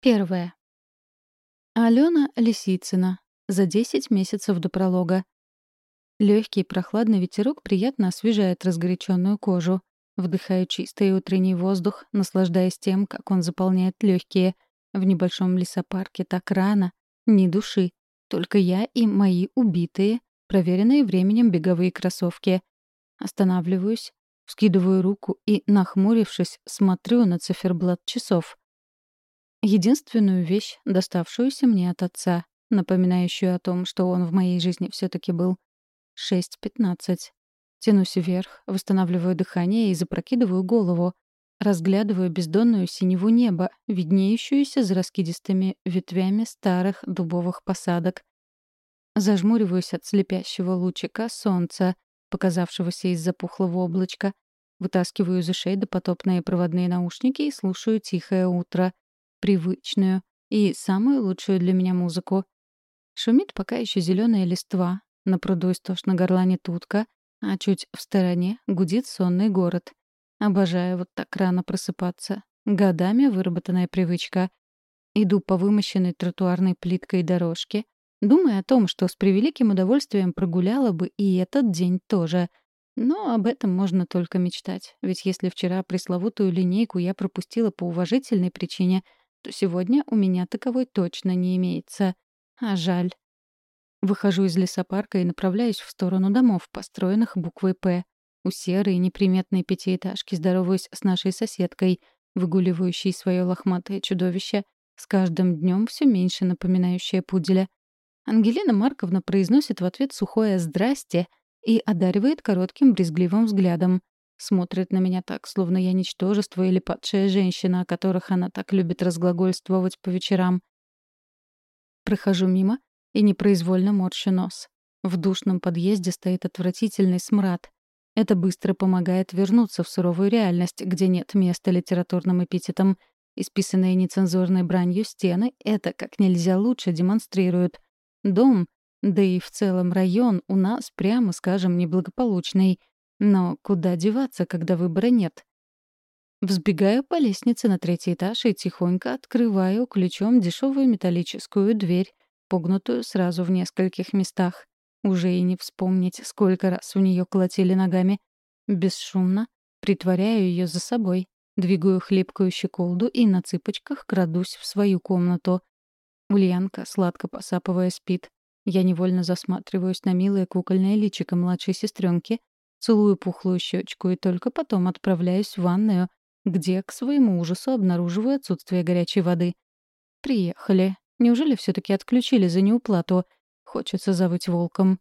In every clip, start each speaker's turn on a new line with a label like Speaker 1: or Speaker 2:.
Speaker 1: Первое. Алена Лисицына. За 10 месяцев до пролога. Легкий прохладный ветерок приятно освежает разгоряченную кожу. Вдыхаю чистый утренний воздух, наслаждаясь тем, как он заполняет легкие. В небольшом лесопарке так рано. Ни души. Только я и мои убитые, проверенные временем беговые кроссовки. Останавливаюсь, вскидываю руку и, нахмурившись, смотрю на циферблат часов. Единственную вещь, доставшуюся мне от отца, напоминающую о том, что он в моей жизни все таки был. 6.15. Тянусь вверх, восстанавливаю дыхание и запрокидываю голову. Разглядываю бездонную синеву неба, виднеющуюся за раскидистыми ветвями старых дубовых посадок. Зажмуриваюсь от слепящего лучика солнца, показавшегося из запухлого облачка. Вытаскиваю из ушей допотопные проводные наушники и слушаю «Тихое утро», привычную и самую лучшую для меня музыку. Шумит пока еще зеленая листва, на пруду истошно горланит утка, а чуть в стороне гудит сонный город. Обожаю вот так рано просыпаться. Годами выработанная привычка. Иду по вымощенной тротуарной плиткой дорожке, думая о том, что с превеликим удовольствием прогуляла бы и этот день тоже. Но об этом можно только мечтать, ведь если вчера пресловутую линейку я пропустила по уважительной причине, то сегодня у меня таковой точно не имеется. А жаль. Выхожу из лесопарка и направляюсь в сторону домов, построенных буквой «П». У серой неприметной пятиэтажки здороваюсь с нашей соседкой, выгуливающей свое лохматое чудовище, с каждым днем все меньше напоминающее пуделя. Ангелина Марковна произносит в ответ сухое «здрасте» и одаривает коротким брезгливым взглядом. Смотрит на меня так, словно я ничтожество или падшая женщина, о которых она так любит разглагольствовать по вечерам. Прохожу мимо и непроизвольно морщу нос. В душном подъезде стоит отвратительный смрад. Это быстро помогает вернуться в суровую реальность, где нет места литературным эпитетам. Исписанные нецензурной бранью стены это как нельзя лучше демонстрируют. Дом, да и в целом район у нас, прямо скажем, неблагополучный. Но куда деваться, когда выбора нет? Взбегаю по лестнице на третий этаж и тихонько открываю ключом дешевую металлическую дверь, погнутую сразу в нескольких местах. Уже и не вспомнить, сколько раз в нее колотили ногами. Бесшумно притворяю ее за собой, двигаю хлипкую щеколду и на цыпочках крадусь в свою комнату. Ульянка, сладко посапывая, спит. Я невольно засматриваюсь на милое кукольное личико младшей сестренки, целую пухлую щечку и только потом отправляюсь в ванную, где, к своему ужасу, обнаруживаю отсутствие горячей воды. Приехали. Неужели все таки отключили за неуплату? Хочется завыть волком.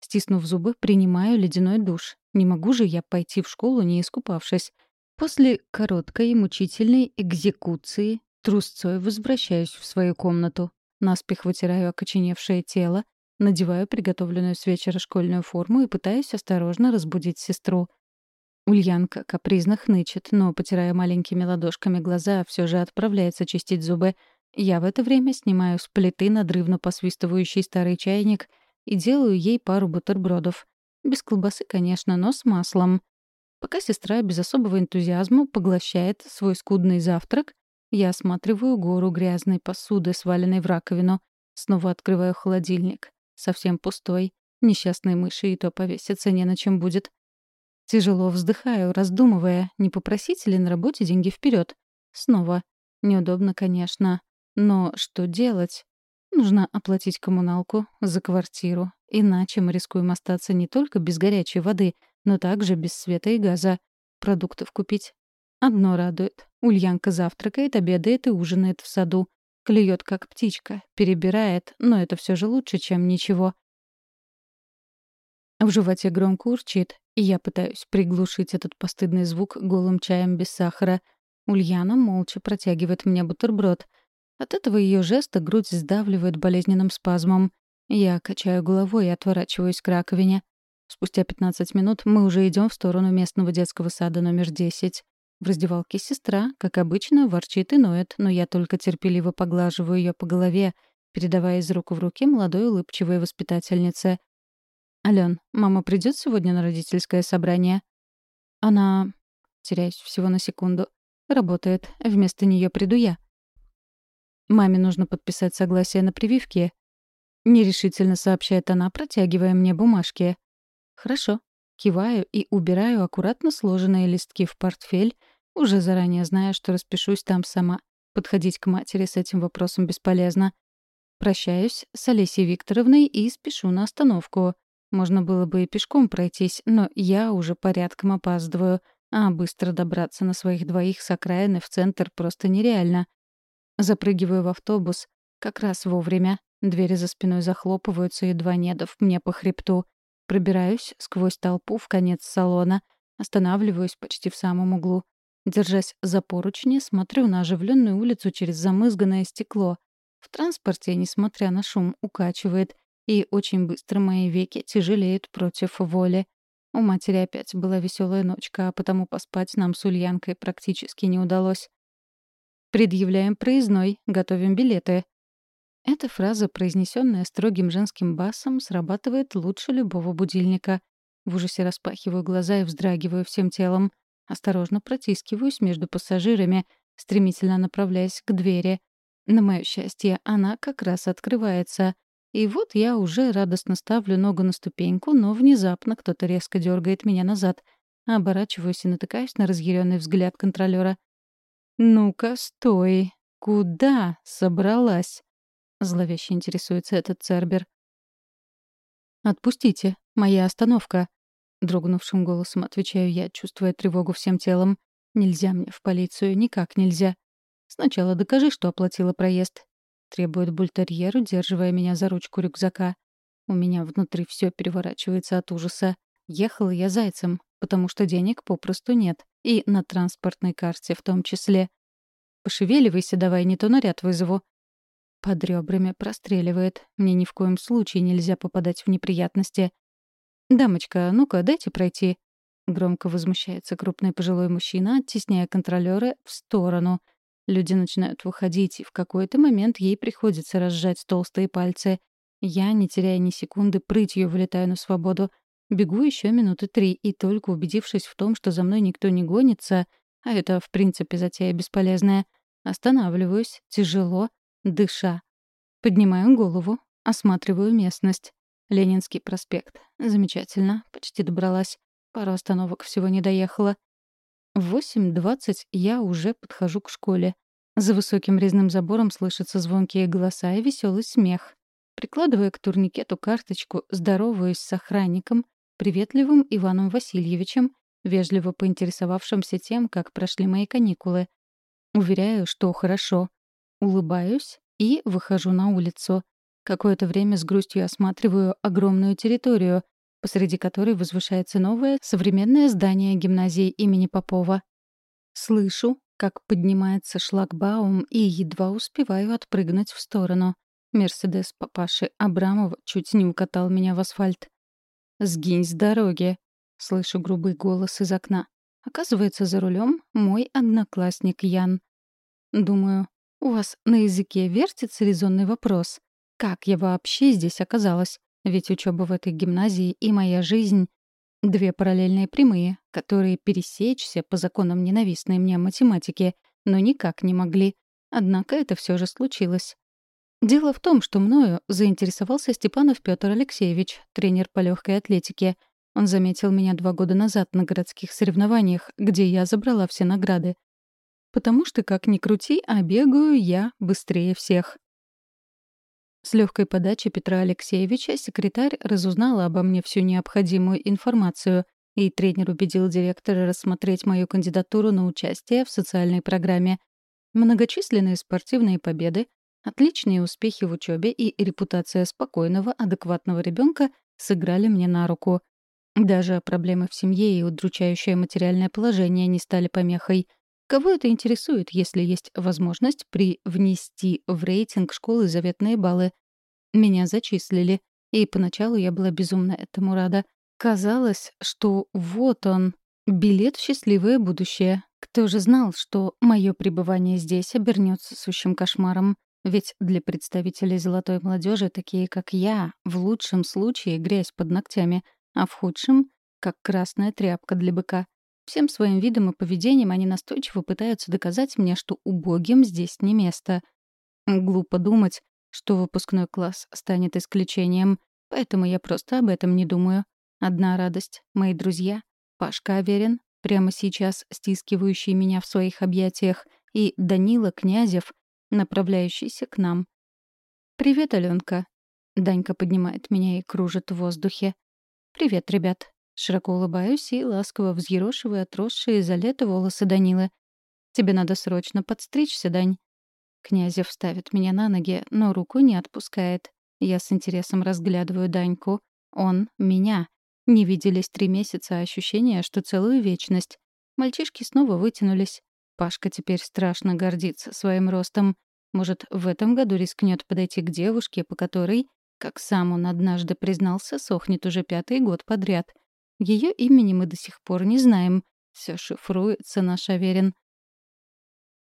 Speaker 1: Стиснув зубы, принимаю ледяной душ. Не могу же я пойти в школу, не искупавшись. После короткой и мучительной экзекуции трусцой возвращаюсь в свою комнату. Наспех вытираю окоченевшее тело, Надеваю приготовленную с вечера школьную форму и пытаюсь осторожно разбудить сестру. Ульянка капризно хнычет, но, потирая маленькими ладошками глаза, все же отправляется чистить зубы. Я в это время снимаю с плиты надрывно посвистывающий старый чайник и делаю ей пару бутербродов. Без колбасы, конечно, но с маслом. Пока сестра без особого энтузиазма поглощает свой скудный завтрак, я осматриваю гору грязной посуды, сваленной в раковину. Снова открываю холодильник совсем пустой. Несчастной мыши и то повеситься не на чем будет. Тяжело вздыхаю, раздумывая, не попросить ли на работе деньги вперед. Снова. Неудобно, конечно. Но что делать? Нужно оплатить коммуналку за квартиру. Иначе мы рискуем остаться не только без горячей воды, но также без света и газа. Продуктов купить. Одно радует. Ульянка завтракает, обедает и ужинает в саду. Клюет, как птичка, перебирает, но это все же лучше, чем ничего. В животе громко урчит, и я пытаюсь приглушить этот постыдный звук голым чаем без сахара. Ульяна молча протягивает мне бутерброд. От этого ее жеста грудь сдавливает болезненным спазмом. Я качаю головой и отворачиваюсь к раковине. Спустя 15 минут мы уже идем в сторону местного детского сада номер 10. В раздевалке сестра, как обычно, ворчит и ноет, но я только терпеливо поглаживаю ее по голове, передавая из рук в руки молодой улыбчивой воспитательнице. «Ален, мама придет сегодня на родительское собрание?» «Она...» Теряюсь всего на секунду. «Работает. Вместо нее приду я». Маме нужно подписать согласие на прививки. Нерешительно сообщает она, протягивая мне бумажки. Хорошо. Киваю и убираю аккуратно сложенные листки в портфель, уже заранее зная, что распишусь там сама. Подходить к матери с этим вопросом бесполезно. Прощаюсь с Олесей Викторовной и спешу на остановку. Можно было бы и пешком пройтись, но я уже порядком опаздываю, а быстро добраться на своих двоих с окраины в центр просто нереально. Запрыгиваю в автобус как раз вовремя. Двери за спиной захлопываются, едва не дав мне по хребту. Пробираюсь сквозь толпу в конец салона, останавливаюсь почти в самом углу. Держась за поручни, смотрю на оживленную улицу через замызганное стекло. В транспорте, несмотря на шум, укачивает, и очень быстро мои веки тяжелеют против воли. У матери опять была веселая ночка, а потому поспать нам с Ульянкой практически не удалось. «Предъявляем проездной, готовим билеты». Эта фраза, произнесенная строгим женским басом, срабатывает лучше любого будильника. В ужасе распахиваю глаза и вздрагиваю всем телом. Осторожно протискиваюсь между пассажирами, стремительно направляясь к двери. На мое счастье, она как раз открывается — и вот я уже радостно ставлю ногу на ступеньку, но внезапно кто-то резко дергает меня назад. Оборачиваюсь и натыкаюсь на разъяренный взгляд контролера. «Ну-ка, стой! Куда собралась?» Зловеще интересуется этот Цербер. «Отпустите, моя остановка», — дрогнувшим голосом отвечаю я, чувствуя тревогу всем телом. «Нельзя мне в полицию, никак нельзя. Сначала докажи, что оплатила проезд. — требует бультерьер, удерживая меня за ручку рюкзака. У меня внутри все переворачивается от ужаса. Ехала я зайцем, потому что денег попросту нет. И на транспортной карте в том числе. «Пошевеливайся давай, не то наряд вызову». Под ребрами простреливает. Мне ни в коем случае нельзя попадать в неприятности. «Дамочка, ну-ка, дайте пройти». Громко возмущается крупный пожилой мужчина, оттесняя контролёра в сторону — Люди начинают выходить, и в какой-то момент ей приходится разжать толстые пальцы. Я, не теряя ни секунды, прытью вылетаю на свободу. Бегу еще минуты три, и только убедившись в том, что за мной никто не гонится, а это, в принципе, затея бесполезная, останавливаюсь, тяжело, дыша. Поднимаю голову, осматриваю местность. Ленинский проспект. Замечательно, почти добралась. Пару остановок всего не доехала. В 8.20 я уже подхожу к школе. За высоким резным забором слышатся звонкие голоса и веселый смех. Прикладывая к турникету карточку, здороваюсь с охранником, приветливым Иваном Васильевичем, вежливо поинтересовавшимся тем, как прошли мои каникулы. Уверяю, что хорошо. Улыбаюсь и выхожу на улицу. Какое-то время с грустью осматриваю огромную территорию, посреди которой возвышается новое современное здание гимназии имени Попова. Слышу, как поднимается шлагбаум, и едва успеваю отпрыгнуть в сторону. Мерседес папаши Абрамова чуть не укатал меня в асфальт. «Сгинь с дороги!» — слышу грубый голос из окна. Оказывается, за рулем мой одноклассник Ян. Думаю, у вас на языке вертится резонный вопрос. Как я вообще здесь оказалась? Ведь учеба в этой гимназии и моя жизнь — две параллельные прямые, которые пересечься по законам ненавистной мне математики, но никак не могли. Однако это все же случилось. Дело в том, что мною заинтересовался Степанов Петр Алексеевич, тренер по легкой атлетике. Он заметил меня два года назад на городских соревнованиях, где я забрала все награды. Потому что, как ни крути, а бегаю я быстрее всех. С легкой подачи Петра Алексеевича секретарь разузнала обо мне всю необходимую информацию, и тренер убедил директора рассмотреть мою кандидатуру на участие в социальной программе. Многочисленные спортивные победы, отличные успехи в учебе и репутация спокойного, адекватного ребенка сыграли мне на руку. Даже проблемы в семье и удручающее материальное положение не стали помехой. Кого это интересует, если есть возможность при внести в рейтинг школы заветные баллы? Меня зачислили, и поначалу я была безумно этому рада. Казалось, что вот он, билет в счастливое будущее. Кто же знал, что мое пребывание здесь обернется сущим кошмаром? Ведь для представителей золотой молодежи, такие как я, в лучшем случае грязь под ногтями, а в худшем — как красная тряпка для быка. Всем своим видом и поведением они настойчиво пытаются доказать мне, что убогим здесь не место. Глупо думать, что выпускной класс станет исключением, поэтому я просто об этом не думаю. Одна радость — мои друзья, Пашка Аверин, прямо сейчас стискивающий меня в своих объятиях, и Данила Князев, направляющийся к нам. «Привет, Аленка. Данька поднимает меня и кружит в воздухе. «Привет, ребят». Широко улыбаюсь и ласково взъерошиваю отросшие за лето волосы Данилы. «Тебе надо срочно подстричься, Дань». Князев ставит меня на ноги, но руку не отпускает. Я с интересом разглядываю Даньку. Он — меня. Не виделись три месяца, а ощущение, что целую вечность. Мальчишки снова вытянулись. Пашка теперь страшно гордится своим ростом. Может, в этом году рискнет подойти к девушке, по которой как сам он однажды признался, сохнет уже пятый год подряд. Ее имени мы до сих пор не знаем. Все шифруется, наш Аверин.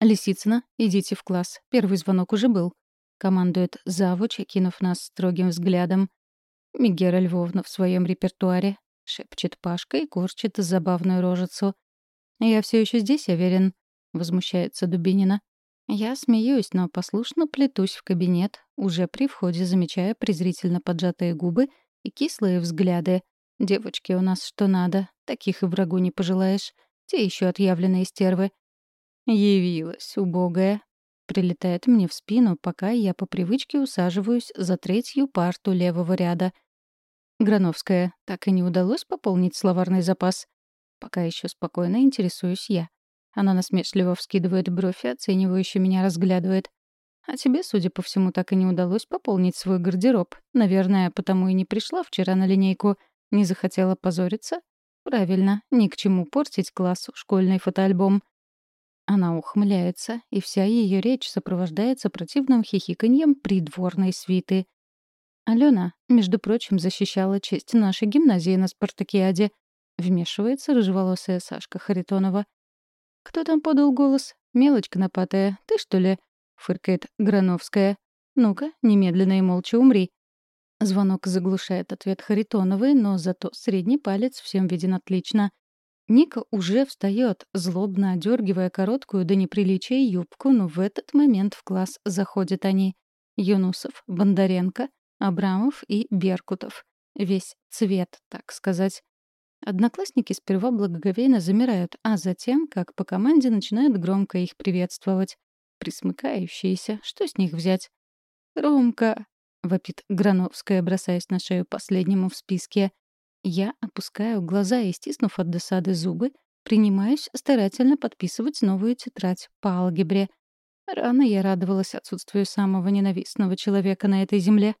Speaker 1: «Лисицына, идите в класс. Первый звонок уже был», — командует завуч, окинув нас строгим взглядом. «Мегера Львовна в своем репертуаре», — шепчет Пашка и корчит забавную рожицу. «Я все еще здесь, Аверин», — возмущается Дубинина. Я смеюсь, но послушно плетусь в кабинет, уже при входе замечая презрительно поджатые губы и кислые взгляды. Девочки у нас что надо, таких и врагу не пожелаешь. Те еще отъявленные стервы. «Явилась, убогая», — прилетает мне в спину, пока я по привычке усаживаюсь за третью парту левого ряда. Грановская, так и не удалось пополнить словарный запас. Пока еще спокойно интересуюсь я. Она насмешливо вскидывает бровь и оценивающе меня разглядывает. А тебе, судя по всему, так и не удалось пополнить свой гардероб. Наверное, потому и не пришла вчера на линейку. Не захотела позориться? Правильно, ни к чему портить классу школьный фотоальбом. Она ухмыляется, и вся ее речь сопровождается противным хихиканьем придворной свиты. Алена, между прочим, защищала честь нашей гимназии на спартакиаде. Вмешивается рыжеволосая Сашка Харитонова. «Кто там подал голос? Мелочь конопатая. Ты, что ли?» — фыркает Грановская. «Ну-ка, немедленно и молча умри». Звонок заглушает ответ Харитоновой, но зато средний палец всем виден отлично. Ника уже встает, злобно одергивая короткую до неприличия юбку, но в этот момент в класс заходят они. Юнусов, Бондаренко, Абрамов и Беркутов. Весь цвет, так сказать. Одноклассники сперва благоговейно замирают, а затем, как по команде, начинают громко их приветствовать. Присмыкающиеся, что с них взять? «Ромка!» — вопит Грановская, бросаясь на шею последнему в списке. Я опускаю глаза и, стиснув от досады зубы, принимаюсь старательно подписывать новую тетрадь по алгебре. Рано я радовалась отсутствию самого ненавистного человека на этой земле.